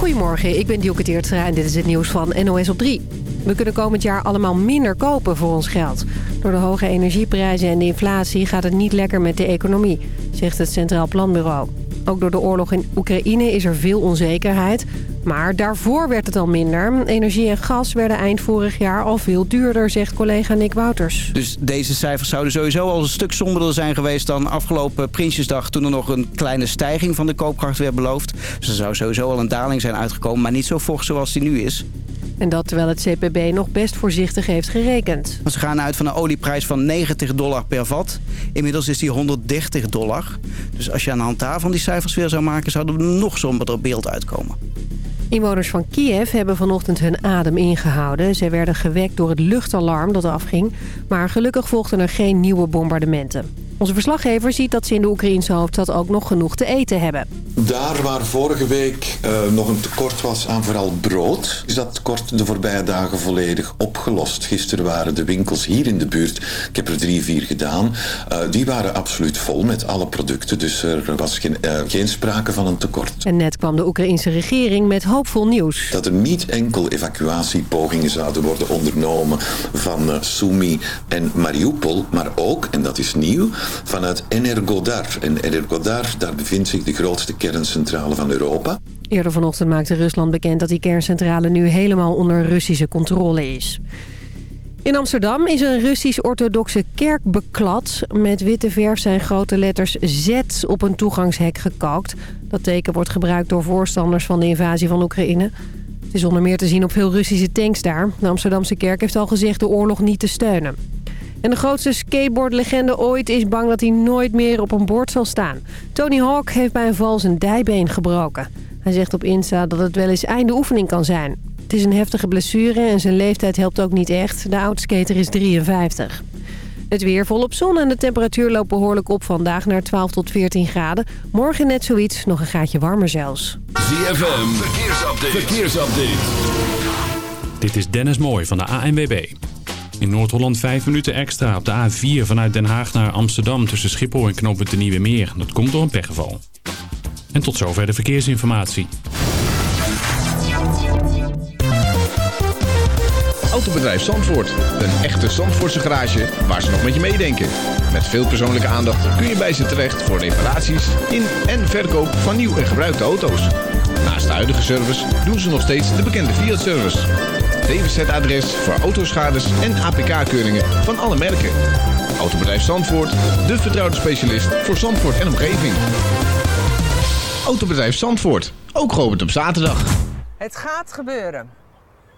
Goedemorgen, ik ben Dielke Teertstra en dit is het nieuws van NOS op 3. We kunnen komend jaar allemaal minder kopen voor ons geld. Door de hoge energieprijzen en de inflatie gaat het niet lekker met de economie, zegt het Centraal Planbureau. Ook door de oorlog in Oekraïne is er veel onzekerheid. Maar daarvoor werd het al minder. Energie en gas werden eind vorig jaar al veel duurder, zegt collega Nick Wouters. Dus deze cijfers zouden sowieso al een stuk somberder zijn geweest dan afgelopen Prinsjesdag... toen er nog een kleine stijging van de koopkracht werd beloofd. Dus er zou sowieso al een daling zijn uitgekomen, maar niet zo fors zoals die nu is. En dat terwijl het CPB nog best voorzichtig heeft gerekend. Ze gaan uit van een olieprijs van 90 dollar per vat. Inmiddels is die 130 dollar. Dus als je aan de hand daarvan die cijfers weer zou maken... zou er nog somberder beeld uitkomen. Inwoners van Kiev hebben vanochtend hun adem ingehouden. Ze werden gewekt door het luchtalarm dat afging. Maar gelukkig volgden er geen nieuwe bombardementen. Onze verslaggever ziet dat ze in de Oekraïnse hoofdstad ook nog genoeg te eten hebben. Daar waar vorige week uh, nog een tekort was aan vooral brood, is dat tekort de voorbije dagen volledig opgelost. Gisteren waren de winkels hier in de buurt, ik heb er drie, vier gedaan, uh, die waren absoluut vol met alle producten. Dus er was geen, uh, geen sprake van een tekort. En net kwam de Oekraïnse regering met hoopvol nieuws. Dat er niet enkel evacuatiepogingen zouden worden ondernomen van Sumy en Mariupol, maar ook, en dat is nieuw, vanuit Energodar. En Energodar, daar bevindt zich de grootste kerncentrale van Europa. Eerder vanochtend maakte Rusland bekend dat die kerncentrale nu helemaal onder Russische controle is. In Amsterdam is een Russisch-orthodoxe kerk beklad. Met witte verf zijn grote letters Z op een toegangshek gekalkt. Dat teken wordt gebruikt door voorstanders van de invasie van Oekraïne. Het is onder meer te zien op veel Russische tanks daar. De Amsterdamse kerk heeft al gezegd de oorlog niet te steunen. En de grootste skateboardlegende ooit is bang dat hij nooit meer op een bord zal staan. Tony Hawk heeft bij een val zijn dijbeen gebroken. Hij zegt op Insta dat het wel eens einde oefening kan zijn. Het is een heftige blessure en zijn leeftijd helpt ook niet echt. De oudskater is 53. Het weer volop zon en de temperatuur loopt behoorlijk op vandaag naar 12 tot 14 graden. Morgen net zoiets, nog een gaatje warmer zelfs. ZFM, verkeersupdate. verkeersupdate. Dit is Dennis Mooij van de ANWB. In Noord-Holland 5 minuten extra op de A4 vanuit Den Haag naar Amsterdam... tussen Schiphol en Knooppunt de Nieuwe Meer. Dat komt door een pechgeval. En tot zover de verkeersinformatie. Autobedrijf Zandvoort. Een echte Zandvoortse garage waar ze nog met je meedenken. Met veel persoonlijke aandacht kun je bij ze terecht voor reparaties in en verkoop van nieuw en gebruikte auto's. Naast de huidige service doen ze nog steeds de bekende Fiat-service. DWZ-adres voor autoschades en APK-keuringen van alle merken. Autobedrijf Zandvoort, de vertrouwde specialist voor Zandvoort en omgeving. Autobedrijf Zandvoort, ook geopend op zaterdag. Het gaat gebeuren.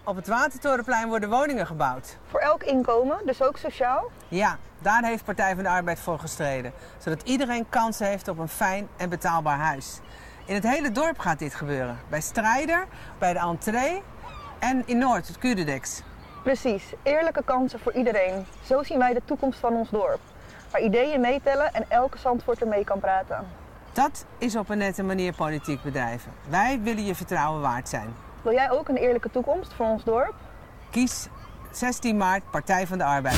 Op het Watertorenplein worden woningen gebouwd. Voor elk inkomen, dus ook sociaal? Ja, daar heeft Partij van de Arbeid voor gestreden. Zodat iedereen kansen heeft op een fijn en betaalbaar huis. In het hele dorp gaat dit gebeuren. Bij Strijder, bij de entree en in Noord, het Curedex. Precies, eerlijke kansen voor iedereen. Zo zien wij de toekomst van ons dorp. Waar ideeën meetellen en elke Zandvoorter mee kan praten. Dat is op een nette manier politiek bedrijven. Wij willen je vertrouwen waard zijn. Wil jij ook een eerlijke toekomst voor ons dorp? Kies 16 maart Partij van de Arbeid.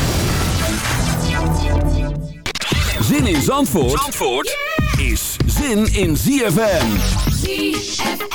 Zin in Zandvoort, Zandvoort is zin in ZFM. ZFM.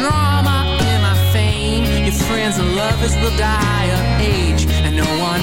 Drama in my fame. Your friends and lovers will die of age, and no one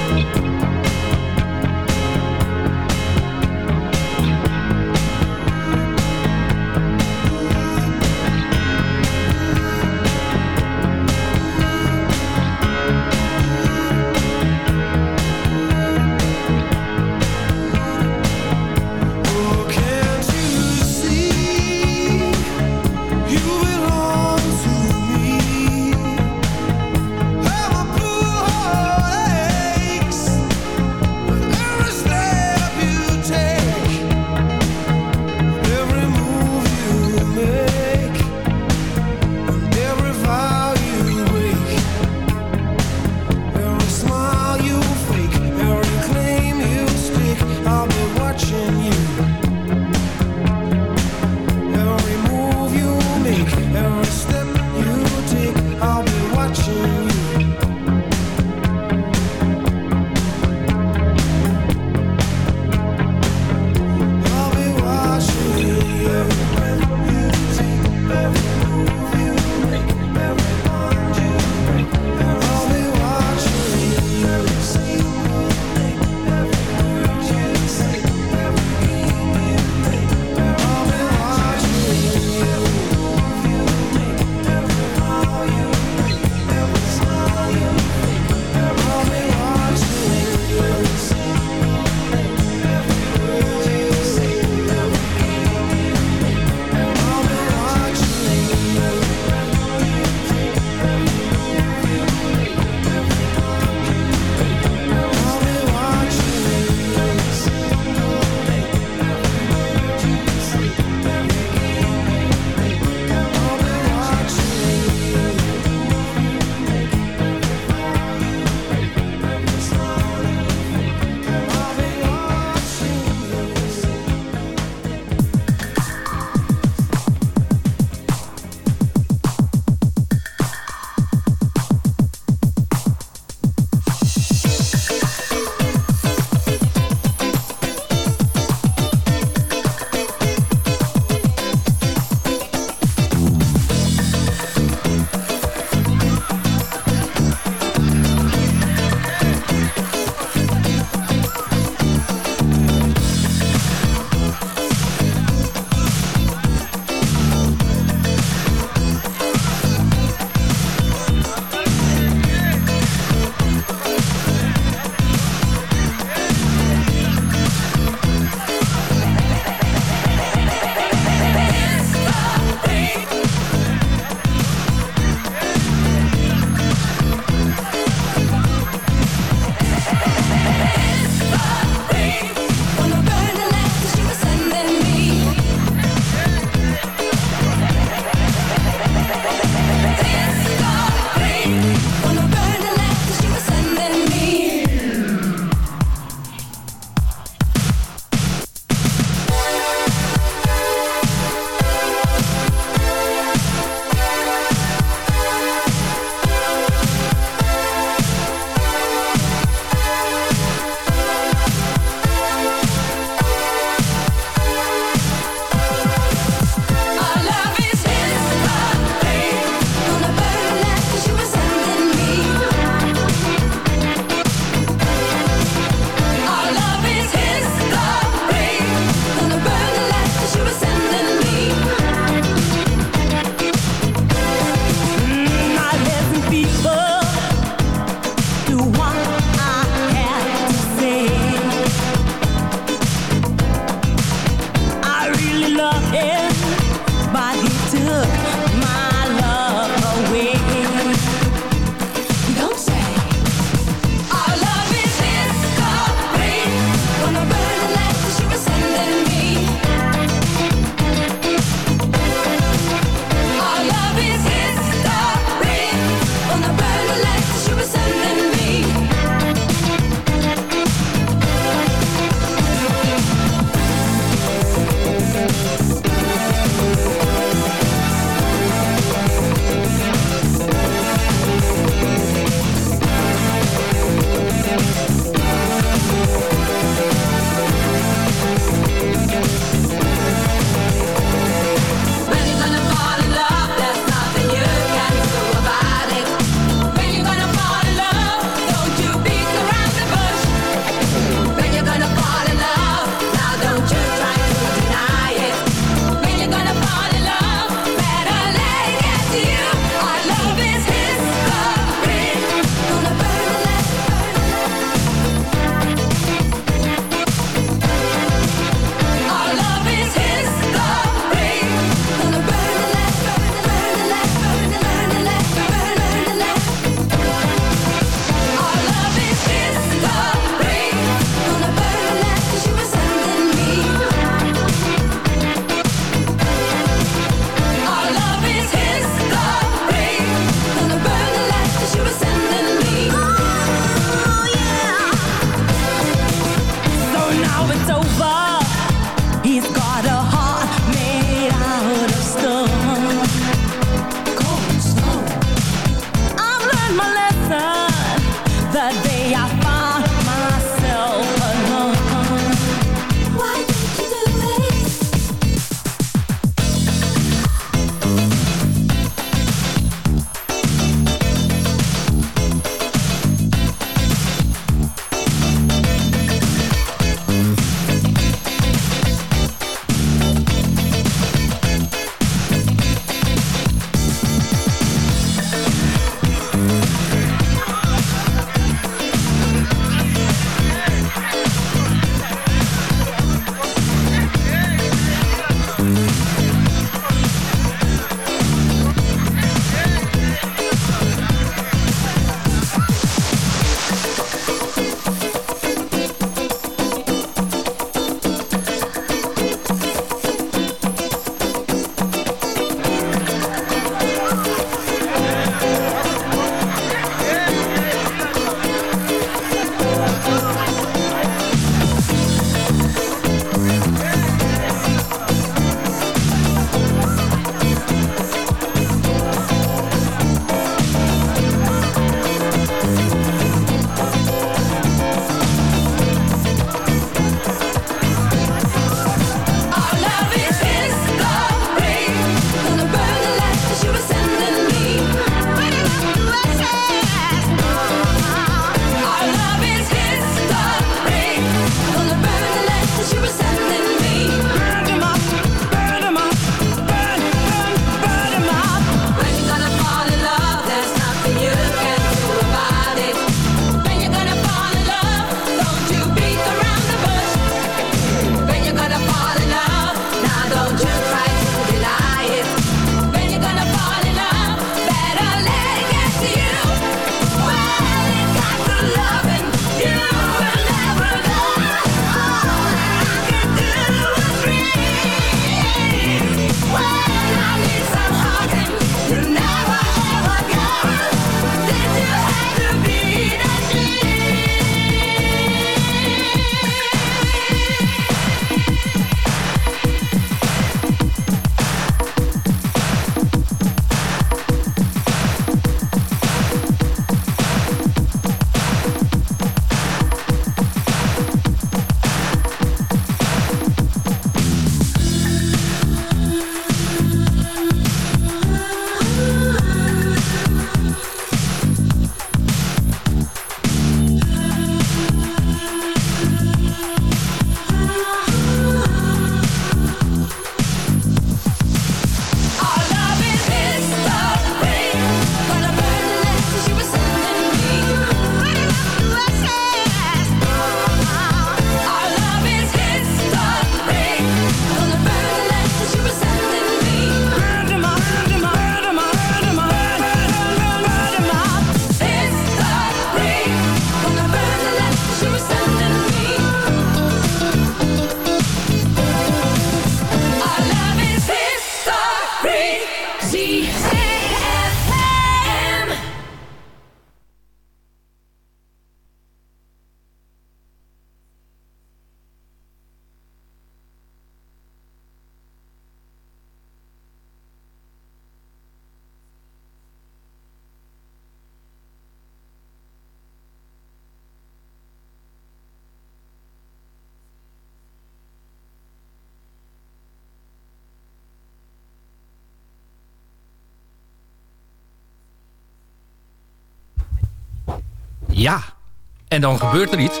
En dan gebeurt er iets.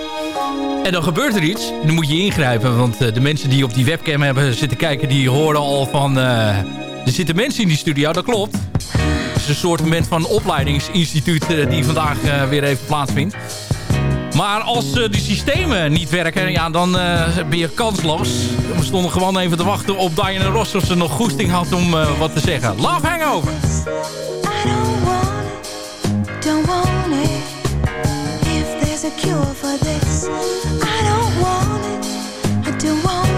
En dan gebeurt er iets. Dan moet je ingrijpen. Want de mensen die op die webcam hebben zitten kijken... die horen al van... er zitten mensen in die studio, dat klopt. Het is een soort moment van opleidingsinstituut... die vandaag weer even plaatsvindt. Maar als die systemen niet werken, ja, dan ben je kansloos. We stonden gewoon even te wachten op Diana Ross of ze nog goesting had om wat te zeggen. Love Hangover. Don't want it. A cure for this, I don't want it, I don't want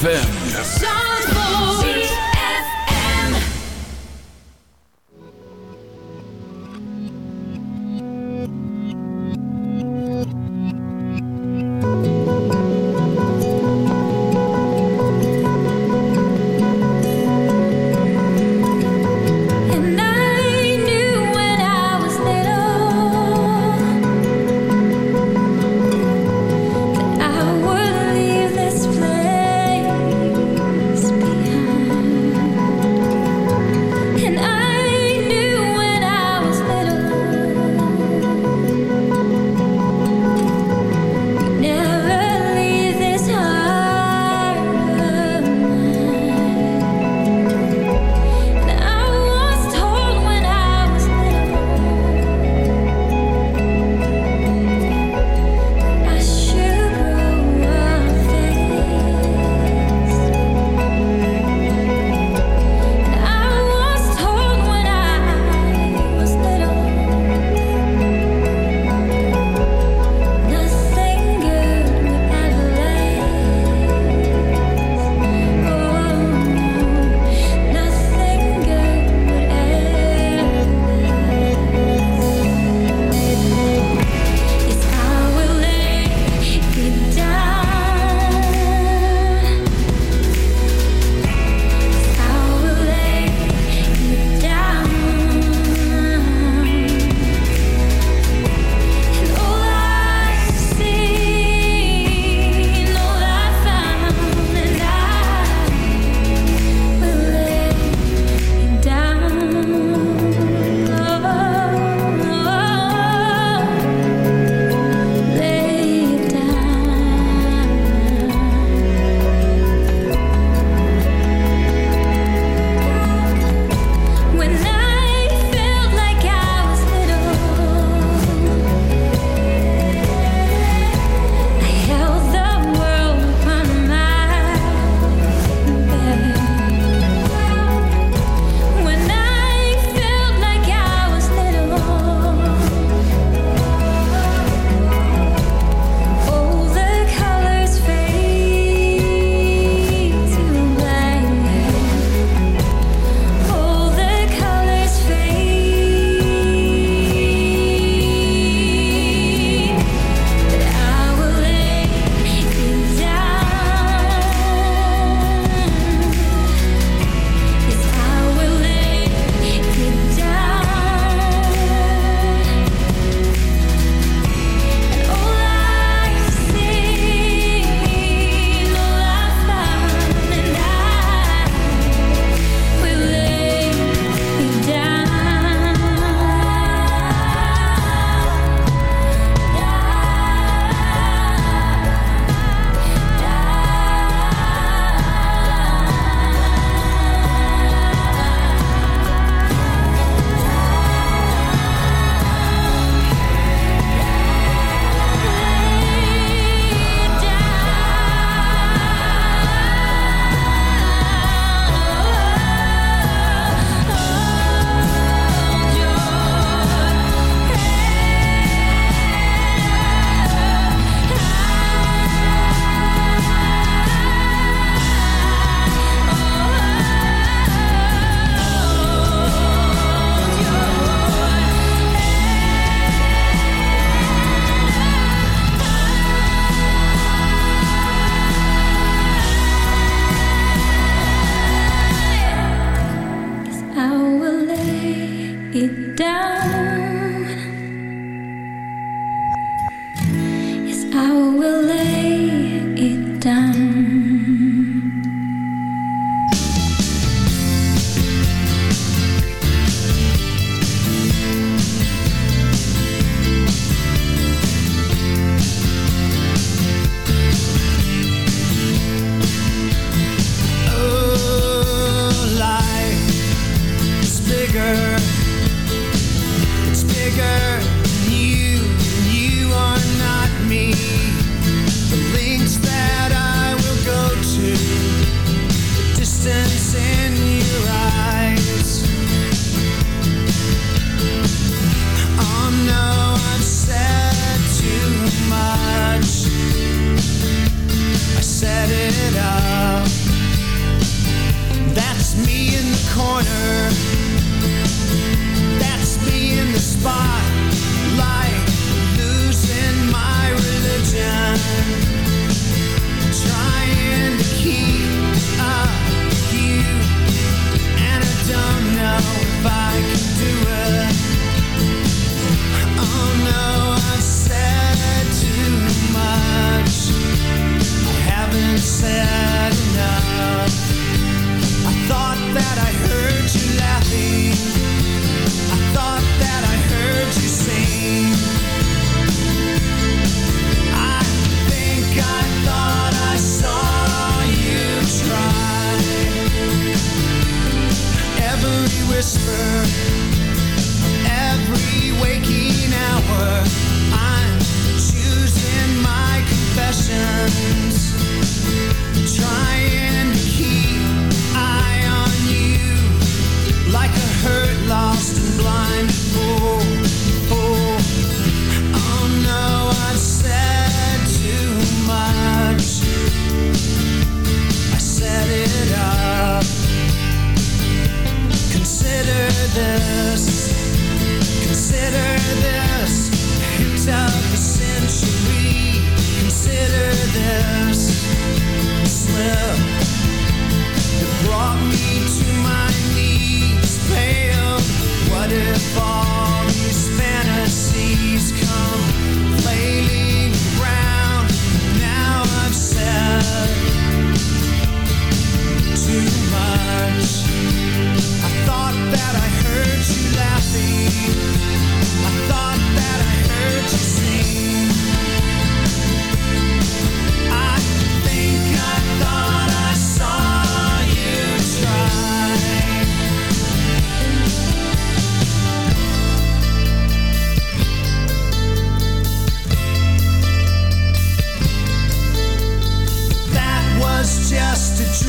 ZFM.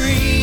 free.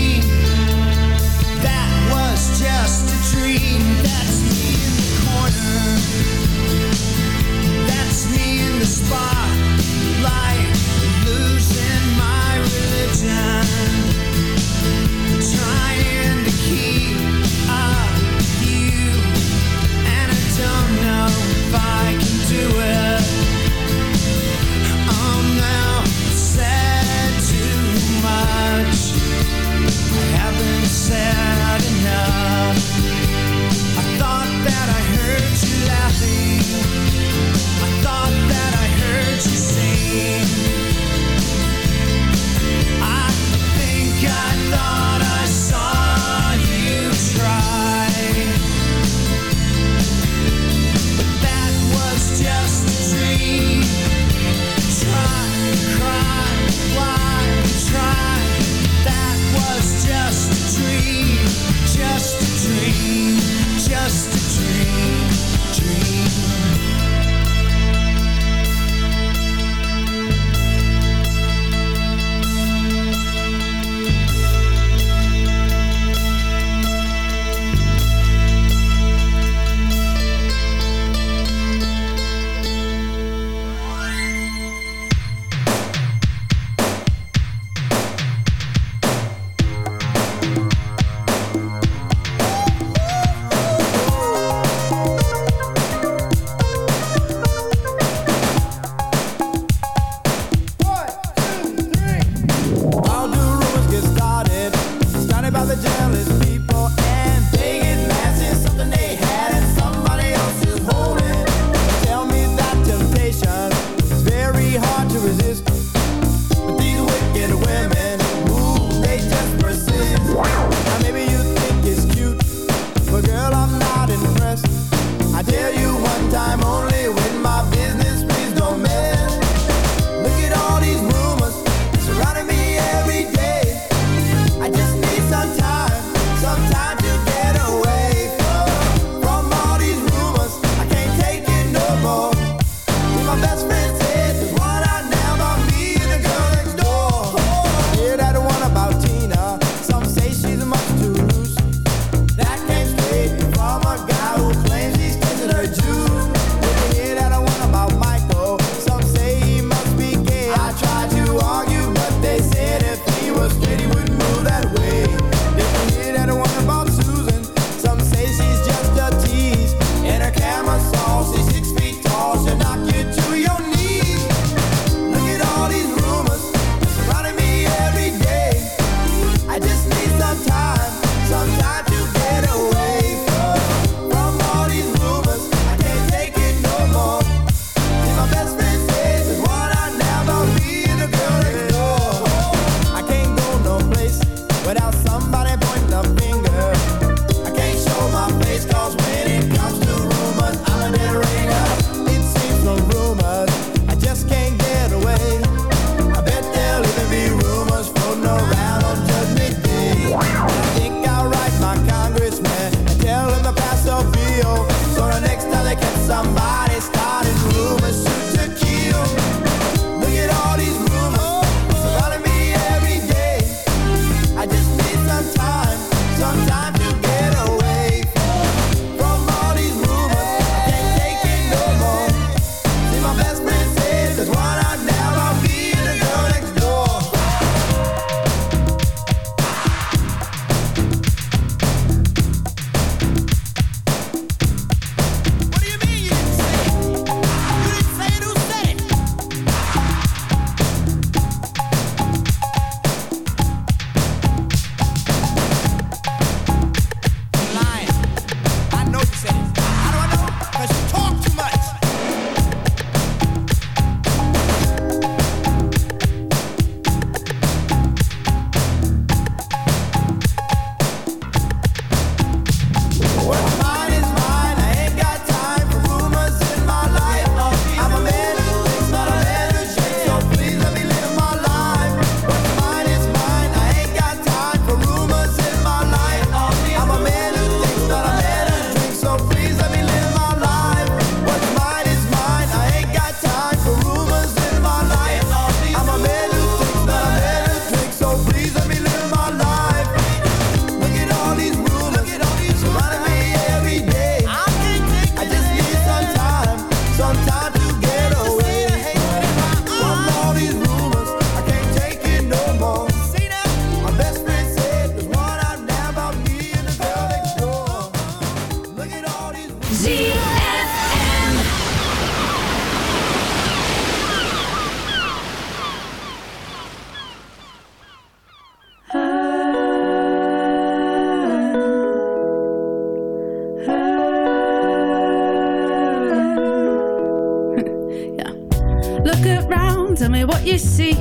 Tell me what you see.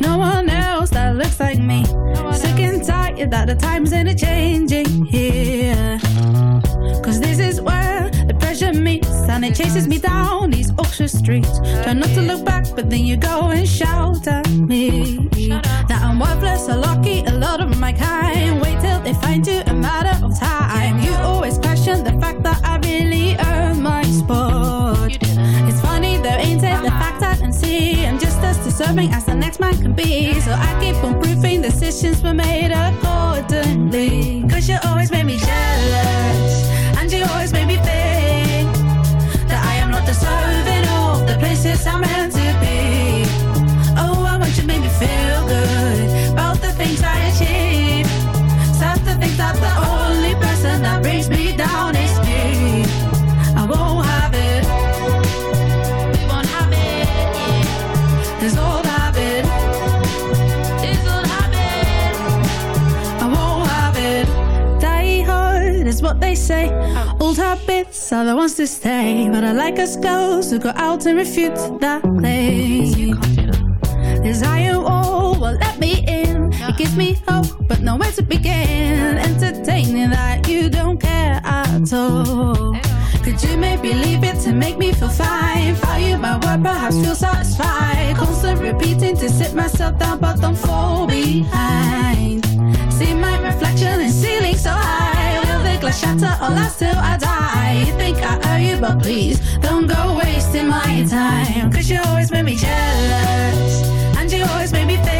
No one else that looks like me. Sick and tired that the times ain't changing here. Cause this is where the pressure meets and it chases me down these Oxford streets. Try not to look back, but then you go and shout at me. That I'm worthless, a lucky, a lot of my kind. Wait till they find you, a matter of time. You loving as the next man can be. So I keep on proving decisions were made accordingly. Cause you always made me jealous, and you always made me think that I am not deserving of the places I'm meant to be. Oh, how much you make me feel good. say Old habits are the ones to stay But I like us girls who go out and refute that claim There's iron wall, well let me in. It gives me hope, but nowhere to begin. Entertaining that you don't care at all. Could you maybe leave it to make me feel fine? Value my word, perhaps feel satisfied. Constant repeating to sit myself down But don't fall behind. See my reflection in ceiling so high like La Shatter or last till I die You think I owe you, but please Don't go wasting my time. Cause you always made me jealous And you always made me feel